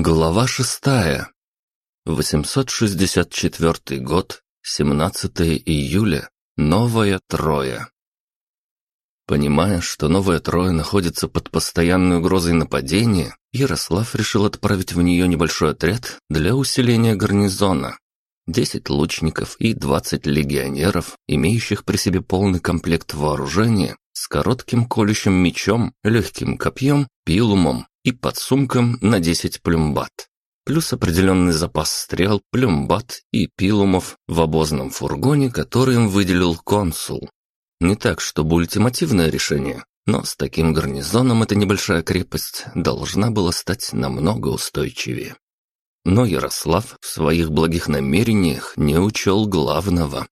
Глава шестая. 864 год, 17 июля, Новая Троя. Понимая, что Новая Троя находится под постоянной угрозой нападения, Ярослав решил отправить в нее небольшой отряд для усиления гарнизона. 10 лучников и 20 легионеров, имеющих при себе полный комплект вооружения, с коротким колющим мечом, легким копьем, пилумом и подсумком на 10 плюмбат. Плюс определенный запас стрел, плюмбат и пилумов в обозном фургоне, который им выделил консул. Не так, чтобы ультимативное решение, но с таким гарнизоном эта небольшая крепость должна была стать намного устойчивее. Но Ярослав в своих благих намерениях не учел главного.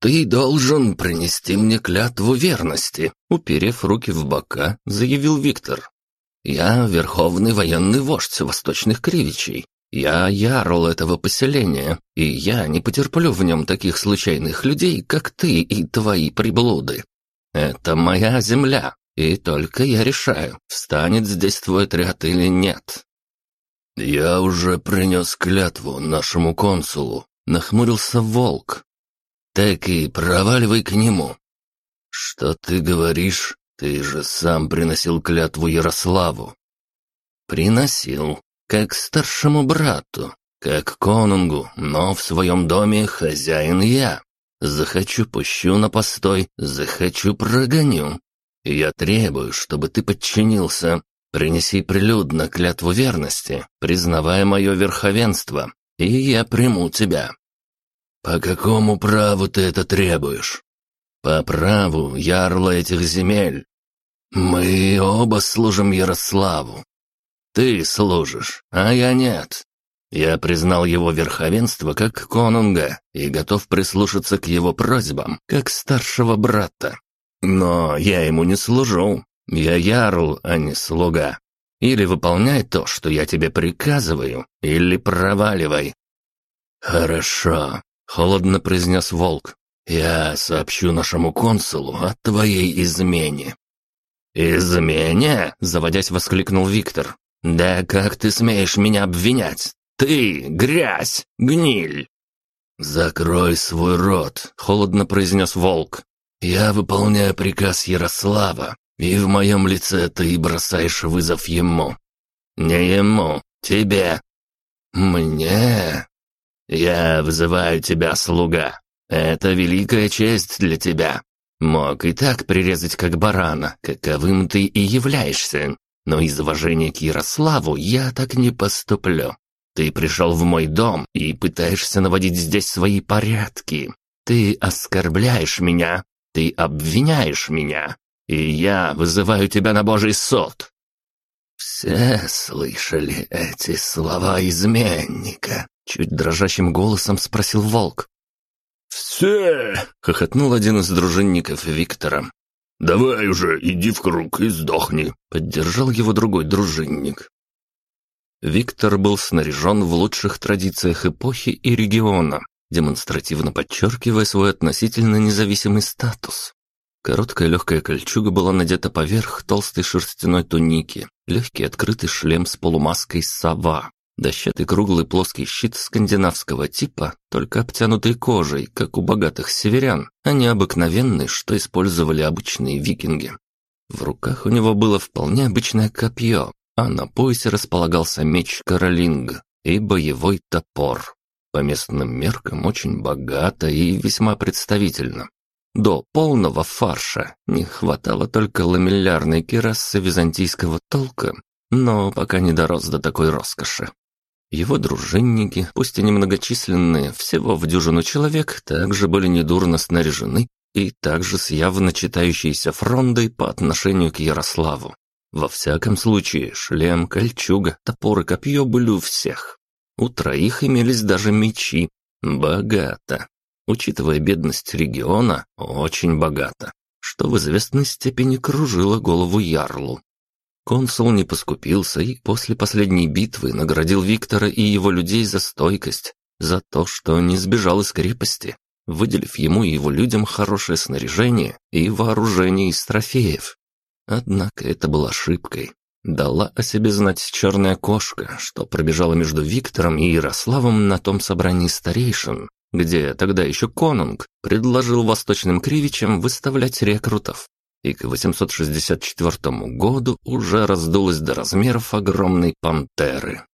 «Ты должен принести мне клятву верности», уперев руки в бока, заявил Виктор. Я верховный военный вождь восточных кривичей. Я ярл этого поселения, и я не потерплю в нем таких случайных людей, как ты и твои приблуды. Это моя земля, и только я решаю, встанет здесь твой отряд или нет». «Я уже принес клятву нашему консулу», — нахмурился волк. «Так и проваливай к нему». «Что ты говоришь?» Ты же сам приносил клятву Ярославу. Приносил, как старшему брату, как конунгу, но в своем доме хозяин я. Захочу пущу на постой, захочу прогоню. Я требую, чтобы ты подчинился. Принеси прилюдно клятву верности, признавая мое верховенство, и я приму тебя. По какому праву ты это требуешь? По праву ярла этих земель, «Мы оба служим Ярославу. Ты служишь, а я нет. Я признал его верховенство как конунга и готов прислушаться к его просьбам, как старшего брата. Но я ему не служу. Я ярл, а не слуга. Или выполняй то, что я тебе приказываю, или проваливай». «Хорошо», — холодно произнес волк. «Я сообщу нашему консулу о твоей измене. «Измене?» – заводясь, воскликнул Виктор. «Да как ты смеешь меня обвинять? Ты – грязь, гниль!» «Закрой свой рот», – холодно произнес Волк. «Я выполняю приказ Ярослава, и в моем лице ты бросаешь вызов ему». «Не ему, тебе». «Мне?» «Я вызываю тебя, слуга. Это великая честь для тебя. Мог и так прирезать как барана, каковым ты и являешься. Но из уважения к Ярославу я так не поступлю. Ты пришел в мой дом и пытаешься наводить здесь свои порядки. Ты оскорбляешь меня, ты обвиняешь меня, и я вызываю тебя на Божий суд». «Все слышали эти слова изменника?» Чуть дрожащим голосом спросил волк. «Все!» — хохотнул один из дружинников Виктора. «Давай уже, иди в круг и сдохни!» — поддержал его другой дружинник. Виктор был снаряжен в лучших традициях эпохи и региона, демонстративно подчеркивая свой относительно независимый статус. Короткая легкая кольчуга была надета поверх толстой шерстяной туники, легкий открытый шлем с полумаской сова, Дощатый круглый плоский щит скандинавского типа, только обтянутый кожей, как у богатых северян, а не обыкновенный, что использовали обычные викинги. В руках у него было вполне обычное копье, а на поясе располагался меч Каролинга и боевой топор. По местным меркам очень богато и весьма представительно. До полного фарша не хватало только ламеллярной керасы византийского толка, но пока не дорос до такой роскоши. Его дружинники, пусть и немногочисленные, всего в дюжину человек, также были недурно снаряжены и также с явно читающейся фрондой по отношению к Ярославу. Во всяком случае, шлем, кольчуга, топор и копье были у всех. У троих имелись даже мечи. Богато. Учитывая бедность региона, очень богато, что в известной степени кружило голову Ярлу. Консул не поскупился и после последней битвы наградил Виктора и его людей за стойкость, за то, что не сбежал из крепости, выделив ему и его людям хорошее снаряжение и вооружение из трофеев. Однако это было ошибкой. Дала о себе знать черная кошка, что пробежала между Виктором и Ярославом на том собрании старейшин, где тогда еще конунг предложил восточным кривичам выставлять рекрутов. И к 864 году уже раздулась до размеров огромной пантеры.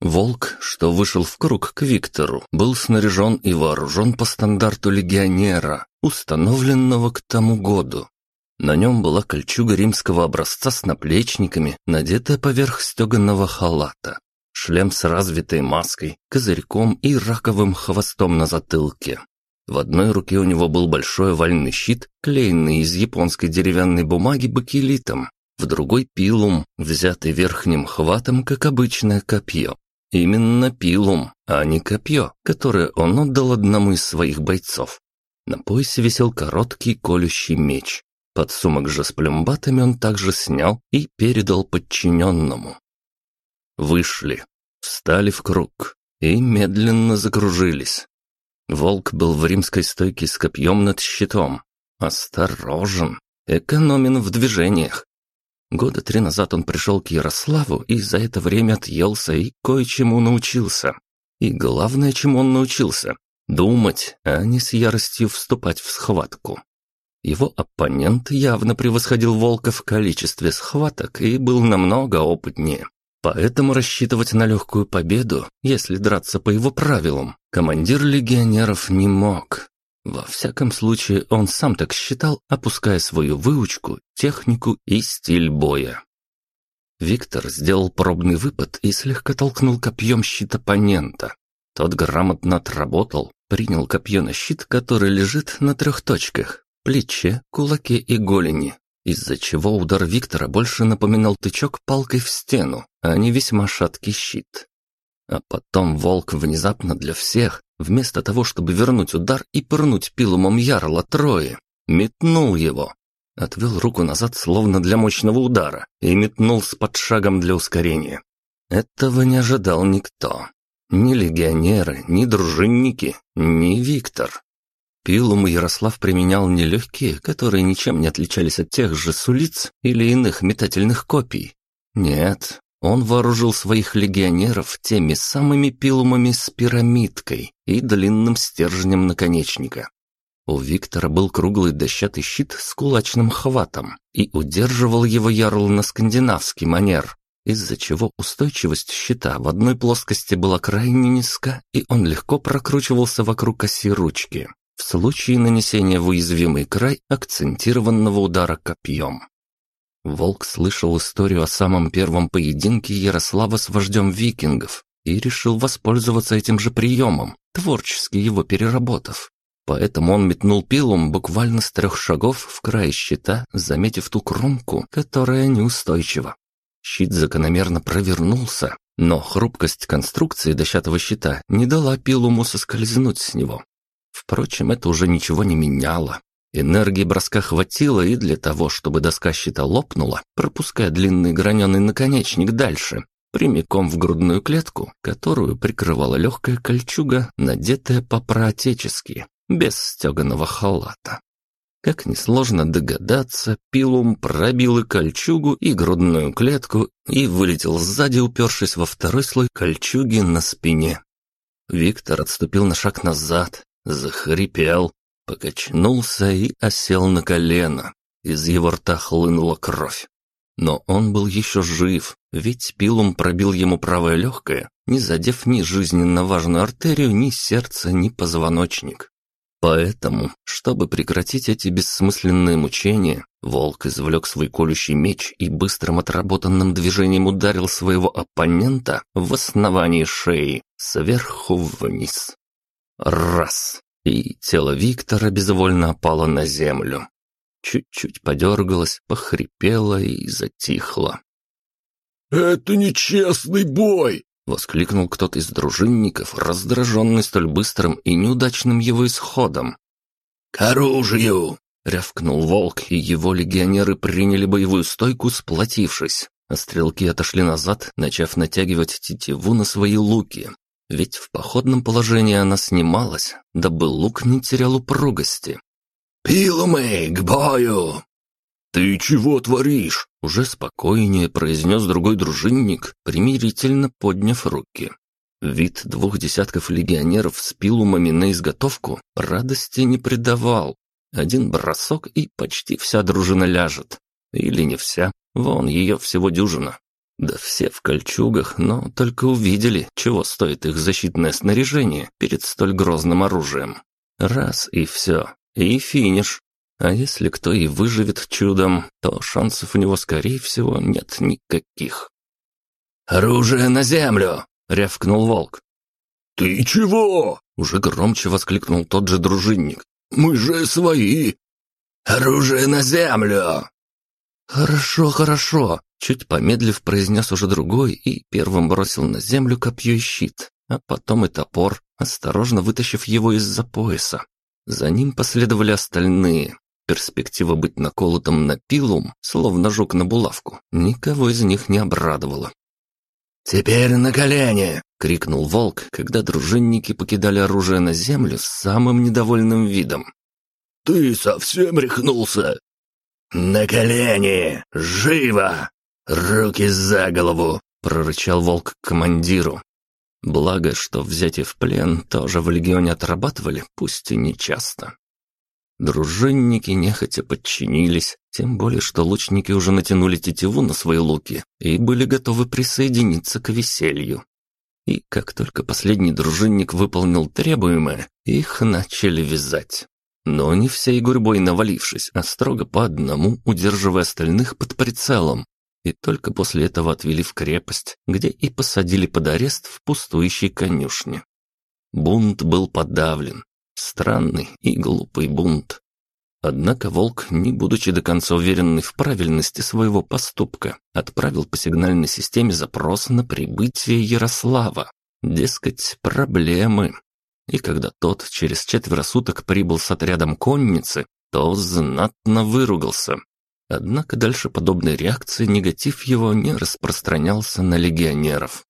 Волк, что вышел в круг к Виктору, был снаряжен и вооружен по стандарту легионера, установленного к тому году. На нем была кольчуга римского образца с наплечниками, надетая поверх стеганого халата, шлем с развитой маской, козырьком и раковым хвостом на затылке. В одной руке у него был большой овальный щит, клеенный из японской деревянной бумаги бакелитом, в другой – пилум, взятый верхним хватом, как обычное копье. Именно пилум, а не копье, которое он отдал одному из своих бойцов. На поясе висел короткий колющий меч. Под сумок же с плюмбатами он также снял и передал подчиненному. Вышли, встали в круг и медленно закружились. Волк был в римской стойке с копьем над щитом. Осторожен, экономен в движениях. Года три назад он пришел к Ярославу и за это время отъелся и кое-чему научился. И главное, чему он научился – думать, а не с яростью вступать в схватку. Его оппонент явно превосходил Волка в количестве схваток и был намного опытнее. Поэтому рассчитывать на легкую победу, если драться по его правилам, командир легионеров не мог. Во всяком случае, он сам так считал, опуская свою выучку, технику и стиль боя. Виктор сделал пробный выпад и слегка толкнул копьем щит оппонента. Тот грамотно отработал, принял копье на щит, который лежит на трех точках – плече, кулаке и голени, из-за чего удар Виктора больше напоминал тычок палкой в стену, а не весьма шаткий щит. А потом волк внезапно для всех, вместо того, чтобы вернуть удар и пырнуть пилумом ярла Трои, метнул его. Отвел руку назад, словно для мощного удара, и метнул с подшагом для ускорения. Этого не ожидал никто. Ни легионеры, ни дружинники, ни Виктор. Пилум Ярослав применял нелегкие, которые ничем не отличались от тех же сулиц или иных метательных копий. Нет, он вооружил своих легионеров теми самыми пилумами с пирамидкой и длинным стержнем наконечника. У Виктора был круглый дощатый щит с кулачным хватом, и удерживал его ярл на скандинавский манер, из-за чего устойчивость щита в одной плоскости была крайне низка, и он легко прокручивался вокруг оси ручки, в случае нанесения в уязвимый край акцентированного удара копьем. Волк слышал историю о самом первом поединке Ярослава с вождем викингов и решил воспользоваться этим же приемом, творчески его переработав. Поэтому он метнул пилум буквально с трех шагов в край щита, заметив ту кромку, которая неустойчива. Щит закономерно провернулся, но хрупкость конструкции дощатого щита не дала пилуму соскользнуть с него. Впрочем, это уже ничего не меняло. Энергии броска хватило и для того, чтобы доска щита лопнула, пропуская длинный граненый наконечник дальше, прямиком в грудную клетку, которую прикрывала легкая кольчуга, надетая по-проотечески, без стеганого халата. Как несложно догадаться, пилум пробил и кольчугу, и грудную клетку, и вылетел сзади, упершись во второй слой кольчуги на спине. Виктор отступил на шаг назад, захрипел, покачнулся и осел на колено. Из его рта хлынула кровь. Но он был еще жив, ведь пилум пробил ему правое легкое, не задев ни жизненно важную артерию, ни сердце, ни позвоночник. Поэтому, чтобы прекратить эти бессмысленные мучения, волк извлек свой колющий меч и быстрым отработанным движением ударил своего оппонента в основании шеи, сверху вниз. Раз и тело Виктора безвольно опало на землю. Чуть-чуть подергалось, похрипело и затихло. «Это нечестный бой!» — воскликнул кто-то из дружинников, раздраженный столь быстрым и неудачным его исходом. «К оружию!» — рявкнул волк, и его легионеры приняли боевую стойку, сплотившись, а стрелки отошли назад, начав натягивать тетиву на свои луки, ведь в походном положении она снималась, дабы лук не терял упругости. «Пилумы, к бою!» «Ты чего творишь?» — уже спокойнее произнес другой дружинник, примирительно подняв руки. Вид двух десятков легионеров с пилумами на изготовку радости не придавал. Один бросок, и почти вся дружина ляжет. Или не вся, вон ее всего дюжина. Да все в кольчугах, но только увидели, чего стоит их защитное снаряжение перед столь грозным оружием. Раз и все, и финиш. А если кто и выживет чудом, то шансов у него, скорее всего, нет никаких. «Оружие на землю!» — рявкнул волк. «Ты чего?» — уже громче воскликнул тот же дружинник. «Мы же свои!» «Оружие на землю!» «Хорошо, хорошо!» — чуть помедлив произнес уже другой и первым бросил на землю копье и щит, а потом и топор, осторожно вытащив его из-за пояса. За ним последовали остальные. Перспектива быть наколотым на пилум, словно жук на булавку, никого из них не обрадовала. «Теперь на колени!» — крикнул волк, когда дружинники покидали оружие на землю с самым недовольным видом. «Ты совсем рехнулся?» «На колени! Живо! Руки за голову!» — прорычал волк командиру. Благо, что взятие в плен тоже в легионе отрабатывали, пусть и не часто. Дружинники нехотя подчинились, тем более, что лучники уже натянули тетиву на свои луки и были готовы присоединиться к веселью. И как только последний дружинник выполнил требуемое, их начали вязать. Но не всей гурьбой навалившись, а строго по одному, удерживая остальных под прицелом. И только после этого отвели в крепость, где и посадили под арест в пустующей конюшне. Бунт был подавлен, Странный и глупый бунт. Однако волк, не будучи до конца уверенный в правильности своего поступка, отправил по сигнальной системе запрос на прибытие Ярослава. Дескать, проблемы. И когда тот через четверо суток прибыл с отрядом конницы, то знатно выругался. Однако дальше подобной реакции негатив его не распространялся на легионеров.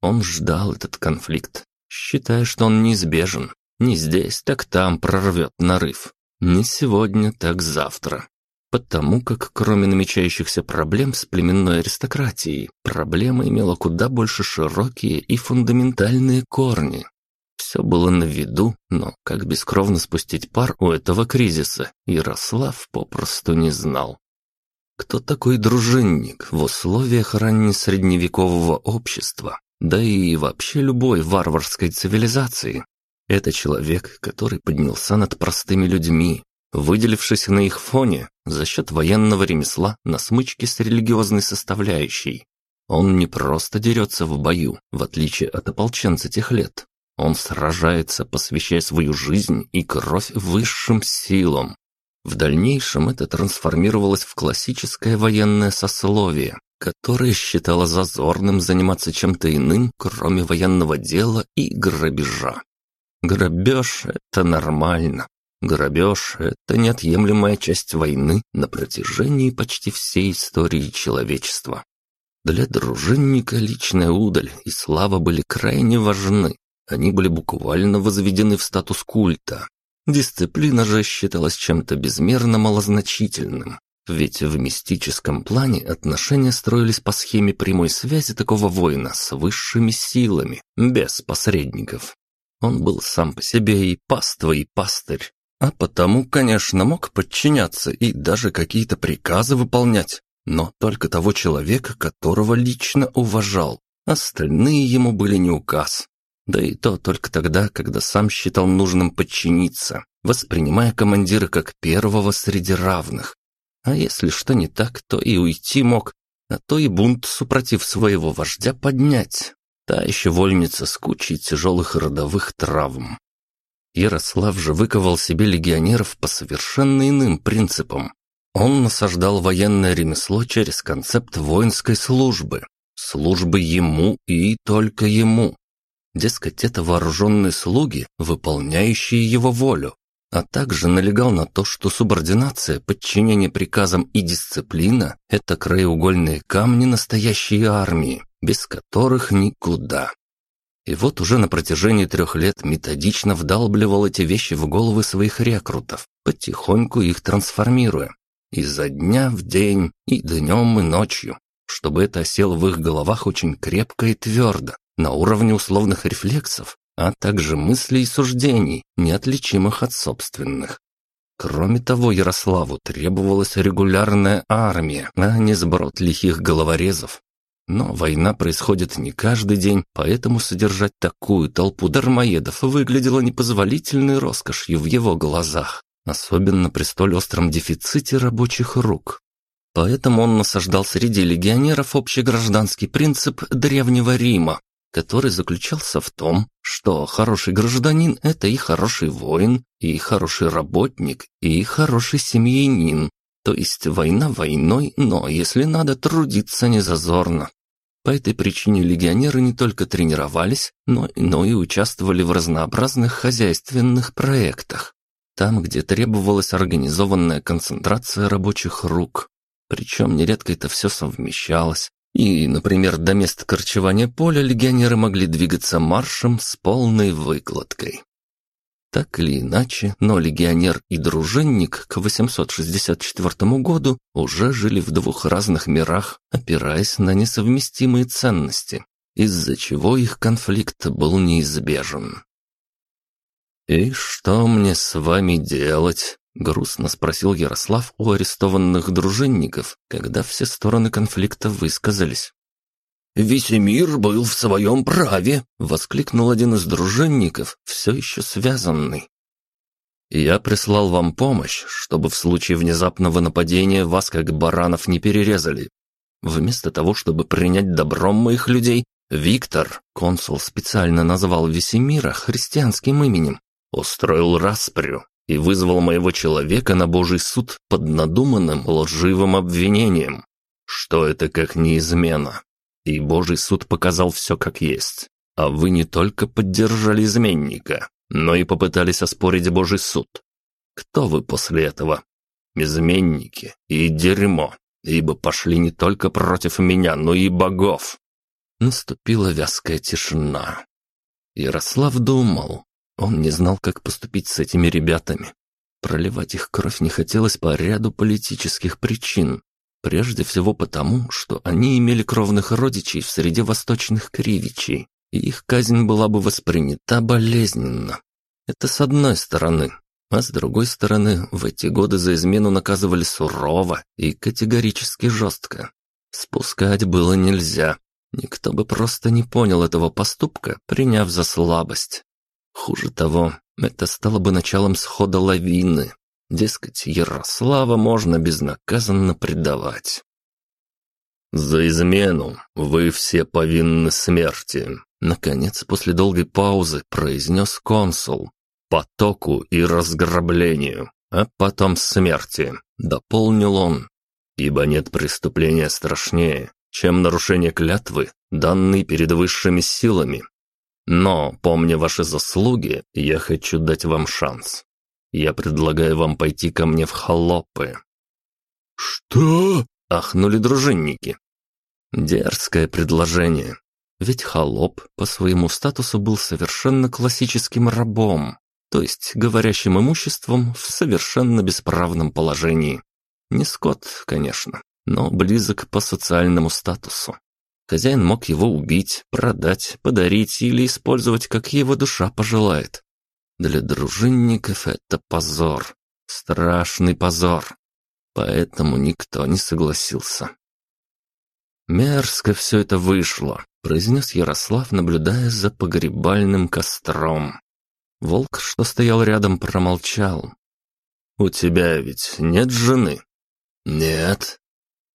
Он ждал этот конфликт, считая, что он неизбежен, не здесь, так там прорвет нарыв. Не сегодня, так завтра. Потому как, кроме намечающихся проблем с племенной аристократией, проблема имела куда больше широкие и фундаментальные корни. Все было на виду, но как бескровно спустить пар у этого кризиса, Ярослав попросту не знал. Кто такой дружинник в условиях раннесредневекового общества, да и вообще любой варварской цивилизации? Это человек, который поднялся над простыми людьми, выделившись на их фоне за счет военного ремесла на смычке с религиозной составляющей. Он не просто дерется в бою, в отличие от ополченца тех лет. Он сражается, посвящая свою жизнь и кровь высшим силам. В дальнейшем это трансформировалось в классическое военное сословие, которое считало зазорным заниматься чем-то иным, кроме военного дела и грабежа. Грабеж — это нормально. Грабеж — это неотъемлемая часть войны на протяжении почти всей истории человечества. Для дружинника личная удаль и слава были крайне важны. Они были буквально возведены в статус культа. Дисциплина же считалась чем-то безмерно малозначительным. Ведь в мистическом плане отношения строились по схеме прямой связи такого воина с высшими силами, без посредников. Он был сам по себе и паства, и пастырь. А потому, конечно, мог подчиняться и даже какие-то приказы выполнять, но только того человека, которого лично уважал. Остальные ему были не указ. Да и то только тогда, когда сам считал нужным подчиниться, воспринимая командира как первого среди равных. А если что не так, то и уйти мог, а то и бунт супротив своего вождя поднять. Та еще вольница с кучей тяжелых родовых травм. Ярослав же выковал себе легионеров по совершенно иным принципам. Он насаждал военное ремесло через концепт воинской службы. Службы ему и только ему. Дескать, это вооруженные слуги, выполняющие его волю. А также налегал на то, что субординация, подчинение приказам и дисциплина – это краеугольные камни настоящей армии без которых никуда. И вот уже на протяжении трех лет методично вдалбливал эти вещи в головы своих рекрутов, потихоньку их трансформируя. изо дня в день, и днем, и ночью, чтобы это осело в их головах очень крепко и твердо, на уровне условных рефлексов, а также мыслей и суждений, неотличимых от собственных. Кроме того, Ярославу требовалась регулярная армия, а не сброд лихих головорезов. Но война происходит не каждый день, поэтому содержать такую толпу дармоедов выглядело непозволительной роскошью в его глазах, особенно при столь остром дефиците рабочих рук. Поэтому он насаждал среди легионеров общегражданский принцип Древнего Рима, который заключался в том, что хороший гражданин – это и хороший воин, и хороший работник, и хороший семьянин. То есть война войной, но если надо трудиться незазорно. По этой причине легионеры не только тренировались, но, но и участвовали в разнообразных хозяйственных проектах. Там, где требовалась организованная концентрация рабочих рук. Причем нередко это все совмещалось, и, например, до места корчевания поля легионеры могли двигаться маршем с полной выкладкой. Так или иначе, но легионер и дружинник к 864 году уже жили в двух разных мирах, опираясь на несовместимые ценности, из-за чего их конфликт был неизбежен. «И что мне с вами делать?» Грустно спросил Ярослав у арестованных дружинников, когда все стороны конфликта высказались. «Весь мир был в своем праве!» — воскликнул один из дружинников, все еще связанный. «Я прислал вам помощь, чтобы в случае внезапного нападения вас, как баранов, не перерезали. Вместо того, чтобы принять добром моих людей, Виктор, консул специально назвал Весемира христианским именем, устроил распрю, и вызвал моего человека на Божий суд под надуманным лживым обвинением. Что это как неизмена? И Божий суд показал все как есть. А вы не только поддержали изменника, но и попытались оспорить Божий суд. Кто вы после этого? Изменники и дерьмо, ибо пошли не только против меня, но и богов. Наступила вязкая тишина. Ярослав думал, он не знал, как поступить с этими ребятами. Проливать их кровь не хотелось по ряду политических причин. Прежде всего потому, что они имели кровных родичей в среде восточных кривичей, и их казнь была бы воспринята болезненно. Это с одной стороны. А с другой стороны, в эти годы за измену наказывали сурово и категорически жестко. Спускать было нельзя. Никто бы просто не понял этого поступка, приняв за слабость. Хуже того, это стало бы началом схода лавины. Дескать, Ярослава можно безнаказанно предавать. «За измену вы все повинны смерти», — наконец, после долгой паузы, произнес консул. «Потоку и разграблению, а потом смерти», — дополнил он. «Ибо нет преступления страшнее, чем нарушение клятвы, данной перед высшими силами, но, помня ваши заслуги, я хочу дать вам шанс. Я предлагаю вам пойти ко мне в холопы». «Что?» — ахнули дружинники. Дерзкое предложение. Ведь холоп по своему статусу был совершенно классическим рабом, то есть говорящим имуществом в совершенно бесправном положении. Не скот, конечно, но близок по социальному статусу. Хозяин мог его убить, продать, подарить или использовать, как его душа пожелает. Для дружинников это позор, страшный позор. Поэтому никто не согласился. «Мерзко все это вышло», — произнес Ярослав, наблюдая за погребальным костром. Волк, что стоял рядом, промолчал. «У тебя ведь нет жены?» «Нет».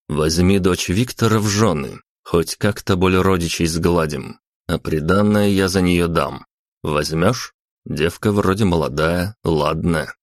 «Возьми дочь Виктора в жены. Хоть как-то боль родичей сгладим, а приданное я за нее дам. Возьмешь? Девка вроде молодая, ладная».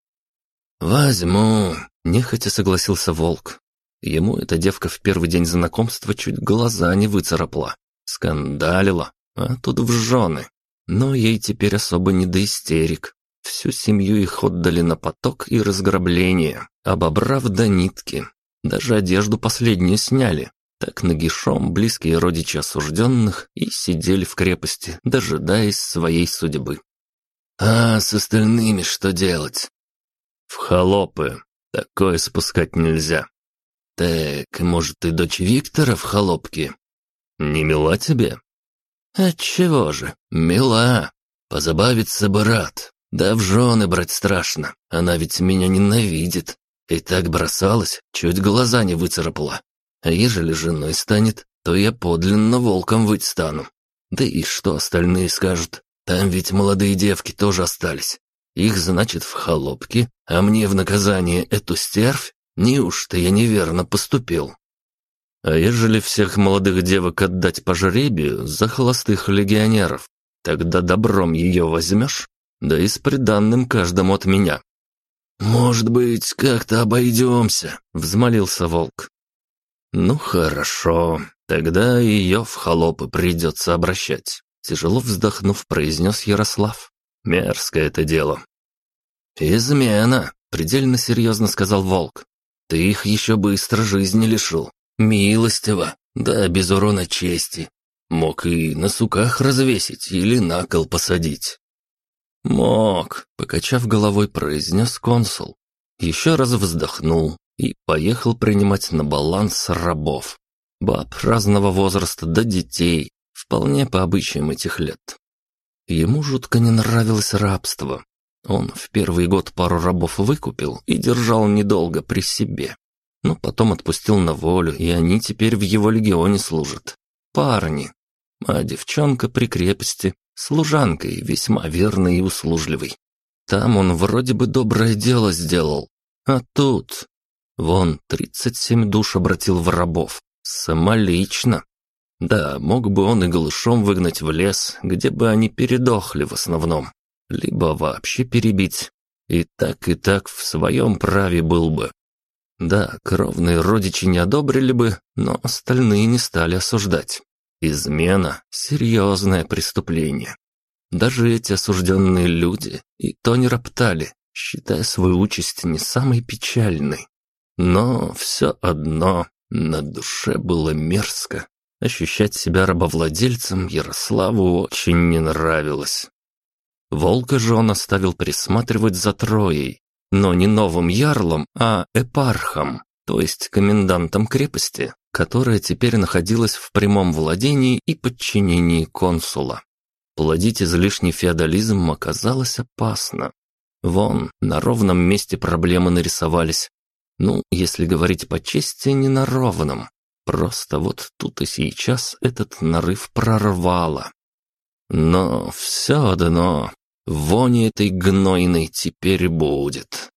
«Возьму», — нехотя согласился волк. Ему эта девка в первый день знакомства чуть глаза не выцарапала. Скандалила, а тут в жены. Но ей теперь особо не до истерик. Всю семью их отдали на поток и разграбление, обобрав до нитки. Даже одежду последнюю сняли, так нагишом близкие родичи осужденных и сидели в крепости, дожидаясь своей судьбы. «А с остальными что делать?» «В холопы. Такое спускать нельзя. Так, может, ты дочь Виктора в холопке? Не мила тебе? Отчего же, мила. Позабавиться бы рад. Да в жены брать страшно. Она ведь меня ненавидит. И так бросалась, чуть глаза не выцарапала. А ежели женой станет, то я подлинно волком выть стану. Да и что остальные скажут? Там ведь молодые девки тоже остались. Их, значит, в холопке, а мне в наказание эту стервь? Неужто я неверно поступил? А ежели всех молодых девок отдать по жребию за холостых легионеров, тогда добром ее возьмешь? Да и с приданным каждому от меня. «Может быть, как-то обойдемся», — взмолился волк. «Ну хорошо, тогда ее в холопы придется обращать», — тяжело вздохнув, произнес Ярослав. «Мерзкое это дело». «Измена», — предельно серьезно сказал волк. «Ты их еще быстро жизни лишил. Милостиво, да без урона чести. Мог и на суках развесить или на кол посадить». «Мог», — покачав головой, произнес консул. Еще раз вздохнул и поехал принимать на баланс рабов. Баб разного возраста до детей, вполне по обычаям этих лет. Ему жутко не нравилось рабство. Он в первый год пару рабов выкупил и держал недолго при себе. Но потом отпустил на волю, и они теперь в его легионе служат. Парни. А девчонка при крепости служанкой, весьма верной и услужливой. Там он вроде бы доброе дело сделал, а тут... Вон, тридцать семь душ обратил в рабов. Самолично. Да, мог бы он и голышом выгнать в лес, где бы они передохли в основном. Либо вообще перебить. И так, и так в своем праве был бы. Да, кровные родичи не одобрили бы, но остальные не стали осуждать. Измена – серьезное преступление. Даже эти осужденные люди и то не роптали, считая свою участь не самой печальной. Но все одно на душе было мерзко. Ощущать себя рабовладельцем Ярославу очень не нравилось. Волка же он оставил присматривать за Троей, но не новым ярлом, а эпархом, то есть комендантом крепости, которая теперь находилась в прямом владении и подчинении консула. Плодить излишний феодализм оказалось опасно. Вон, на ровном месте проблемы нарисовались. Ну, если говорить по чести, не на ровном. Просто вот тут и сейчас этот нарыв прорвало. Но все одно, вони этой гнойной теперь будет.